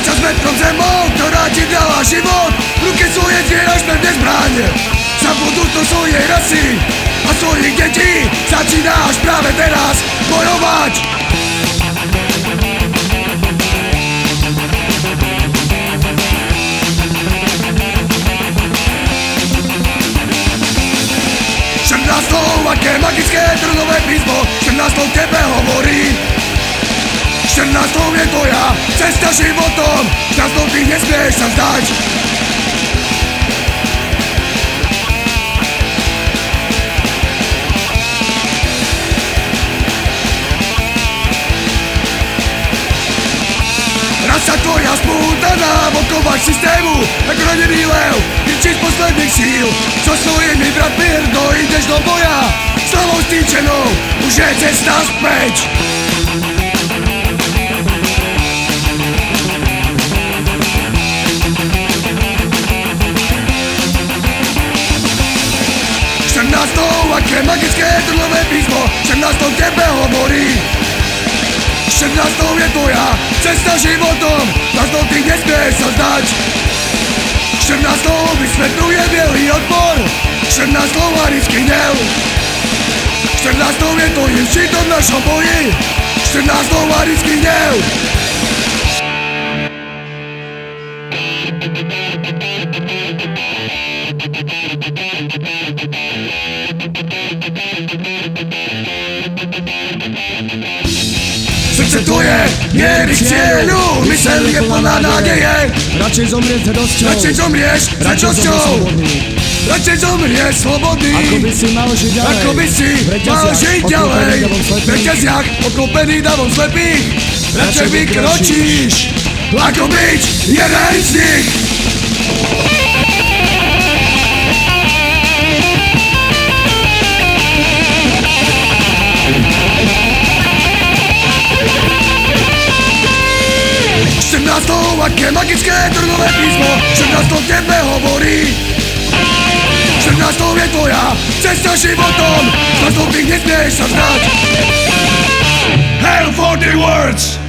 kráčaš vetkom zemou, ktorá ti dala život. Ruky ruke svoje zvieraš pevne zbráne Za budúcnosť svojej rasy a svojich detí Začínáš práve teraz bojovať. Však na slov, aké magické trnové písmo. Však na slov tebe hovorí. Štrnáctou je tvoja cesta životom ty nesmieš sa vzdať. Rasa tvoja spútaná v okovách systému Ako ranený lev, kričíš posledných síl. So svojimi bratmi hrdo ideš do boja Slavou stýčenou, už je cesta späť aké magické trlové písmo Štrnáctou tebe hovorí. Štrnáctou je tvoja cesta životom Štrnáctou ty nesmieš sa zdať. Štrnáctou vysvetľuje bielý odpor Štrnáctou arický hnev. Štrnáctou je tvojim štítom v našom boji Štrnáctou arický hnev. Srdce tvoje mierí k cieľu Myseľ je plná nádeje Radšej zomrieť s hrdosťou Radšej zomrieš s slobodný Radšej zomrieš slobodný Ako by si mal žiť ďalej? Ako by si mal žiť ďalej? V reťaziach oklopený davom slepých. Radšej vykročíš. Ako byť jeden z nich Štrnáctou, aké magické trnové písmo Štrnáctou tebe hovorí. Štrnáctou je tvoja cesta životom Štrnáctou ty nesmieš sa vzdať. Hell for the words